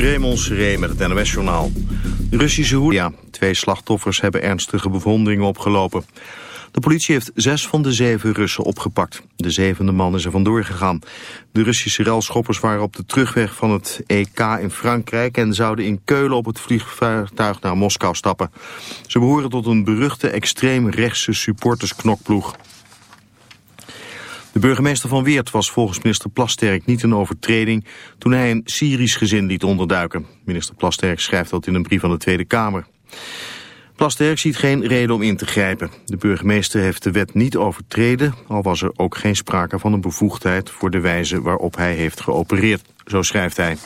Raymond Seré met het NOS-journaal. Russische hoedia. Twee slachtoffers hebben ernstige bevonderingen opgelopen. De politie heeft zes van de zeven Russen opgepakt. De zevende man is er vandoor gegaan. De Russische relschoppers waren op de terugweg van het EK in Frankrijk... en zouden in Keulen op het vliegtuig naar Moskou stappen. Ze behoren tot een beruchte extreem-rechtse supportersknokploeg. De burgemeester van Weert was volgens minister Plasterk niet een overtreding toen hij een Syrisch gezin liet onderduiken. Minister Plasterk schrijft dat in een brief aan de Tweede Kamer. Plasterk ziet geen reden om in te grijpen. De burgemeester heeft de wet niet overtreden, al was er ook geen sprake van een bevoegdheid voor de wijze waarop hij heeft geopereerd, zo schrijft hij.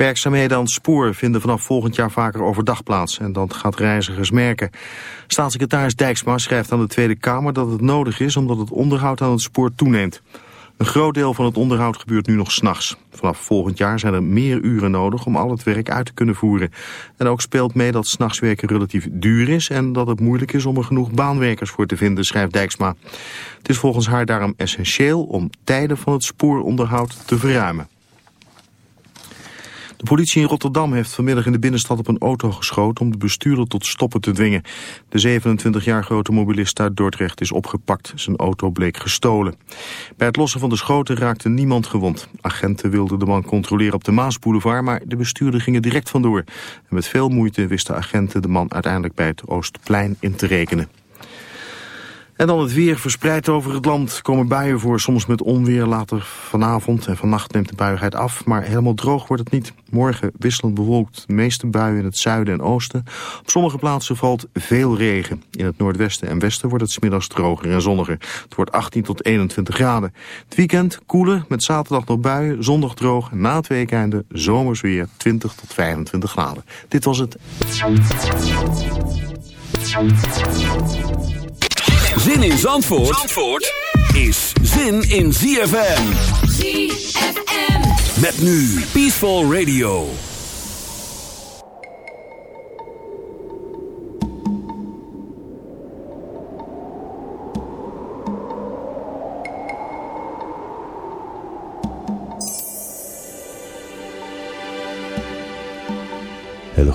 Werkzaamheden aan het spoor vinden vanaf volgend jaar vaker overdag plaats en dat gaat reizigers merken. Staatssecretaris Dijksma schrijft aan de Tweede Kamer dat het nodig is omdat het onderhoud aan het spoor toeneemt. Een groot deel van het onderhoud gebeurt nu nog s'nachts. Vanaf volgend jaar zijn er meer uren nodig om al het werk uit te kunnen voeren. En ook speelt mee dat s'nachts werken relatief duur is... en dat het moeilijk is om er genoeg baanwerkers voor te vinden, schrijft Dijksma. Het is volgens haar daarom essentieel om tijden van het spooronderhoud te verruimen. De politie in Rotterdam heeft vanmiddag in de binnenstad op een auto geschoten om de bestuurder tot stoppen te dwingen. De 27 jaar grote mobilist uit Dordrecht is opgepakt. Zijn auto bleek gestolen. Bij het lossen van de schoten raakte niemand gewond. Agenten wilden de man controleren op de Maasboulevard, maar de bestuurder ging er direct vandoor. Met veel moeite wisten agenten de man uiteindelijk bij het Oostplein in te rekenen. En dan het weer verspreid over het land. Komen buien voor, soms met onweer. Later vanavond en vannacht neemt de buigheid af. Maar helemaal droog wordt het niet. Morgen wisselend bewolkt. De meeste buien in het zuiden en oosten. Op sommige plaatsen valt veel regen. In het noordwesten en westen wordt het smiddags droger en zonniger. Het wordt 18 tot 21 graden. Het weekend koeler met zaterdag nog buien. Zondag droog. Na het weekende zomers weer 20 tot 25 graden. Dit was het. Zin in Zandvoort, Zandvoort is zin in ZFM. ZFM. Met nu Peaceful Radio.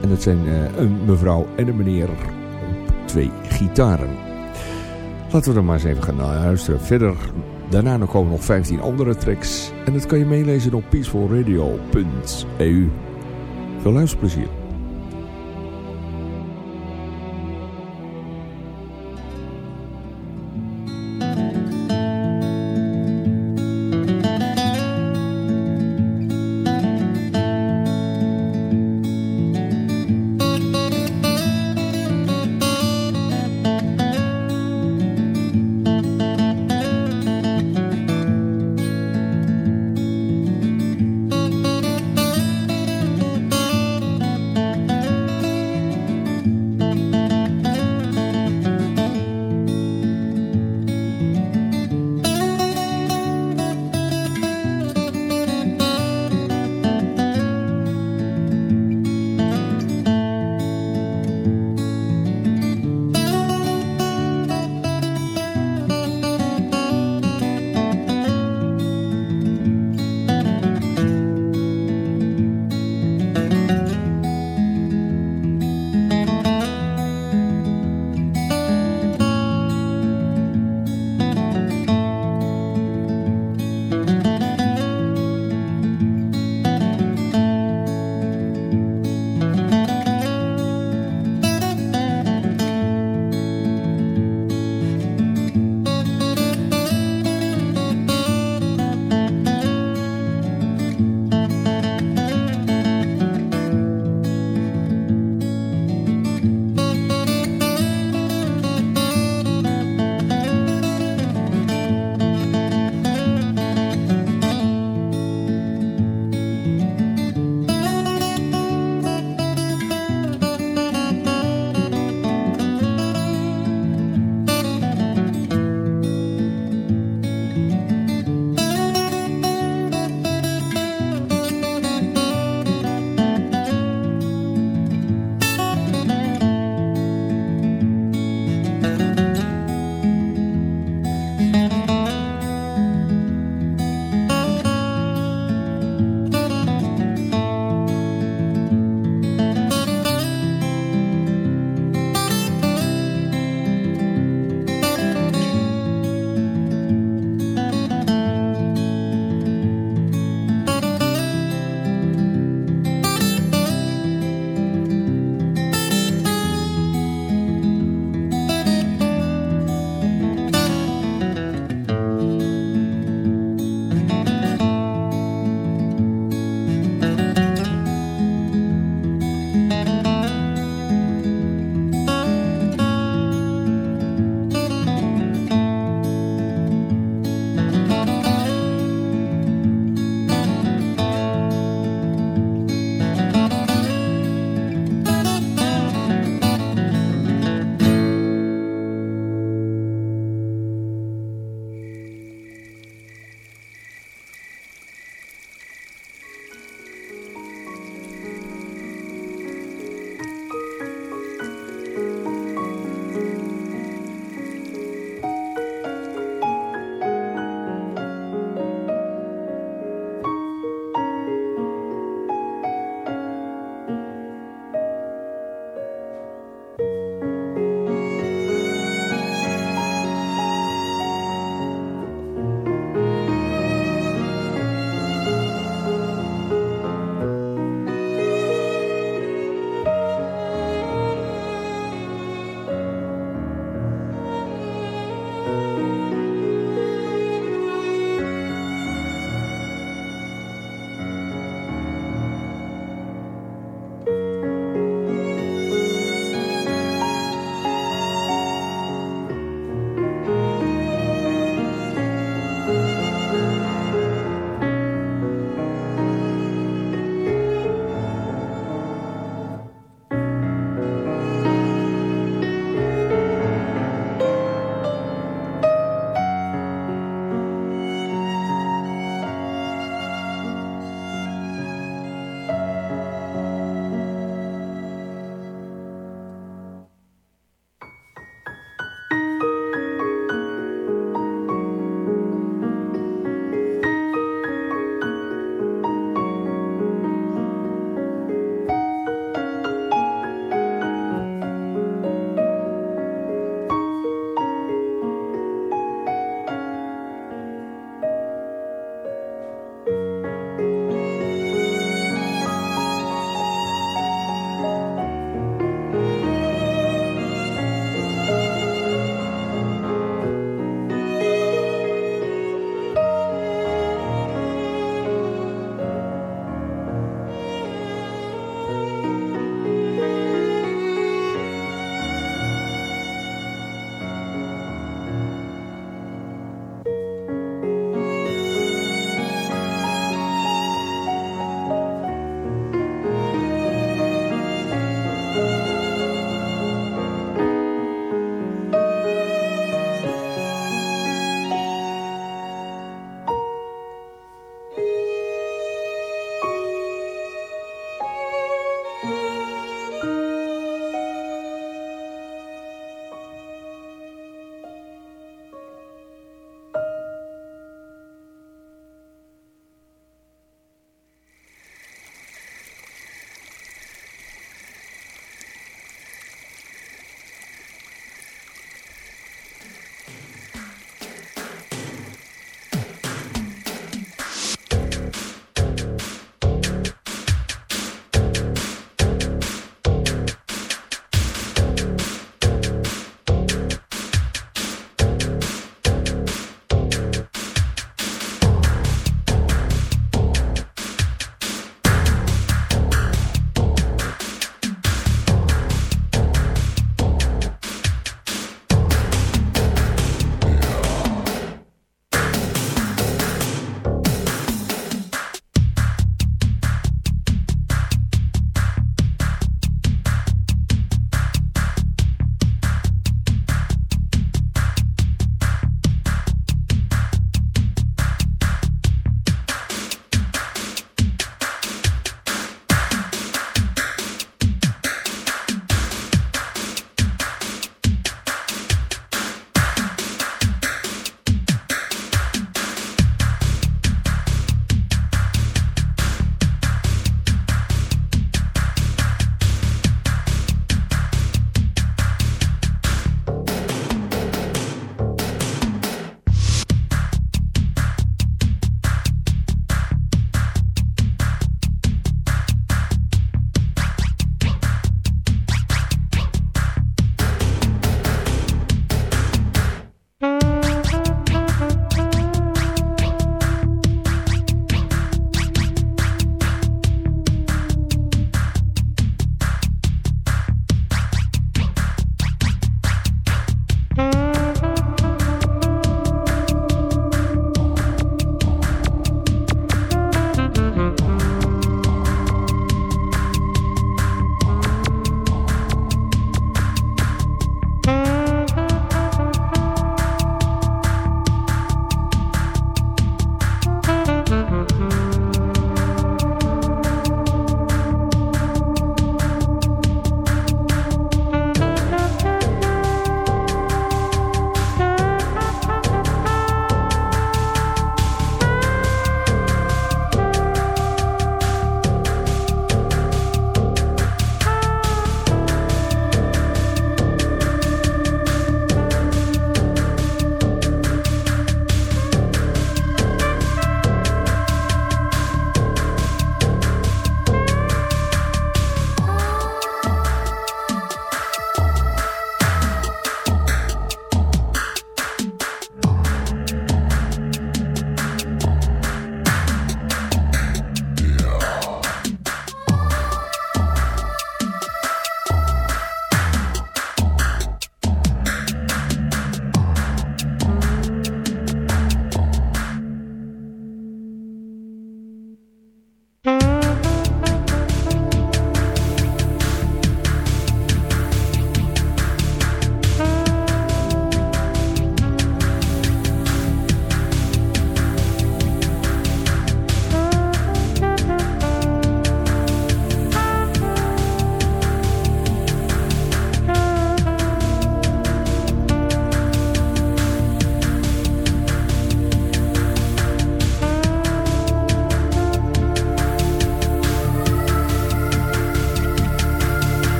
en dat zijn uh, een mevrouw en een meneer op twee gitaren. Laten we dan maar eens even gaan luisteren. Verder, daarna nog komen nog 15 andere tracks. En dat kan je meelezen op peacefulradio.eu. Veel luisterplezier.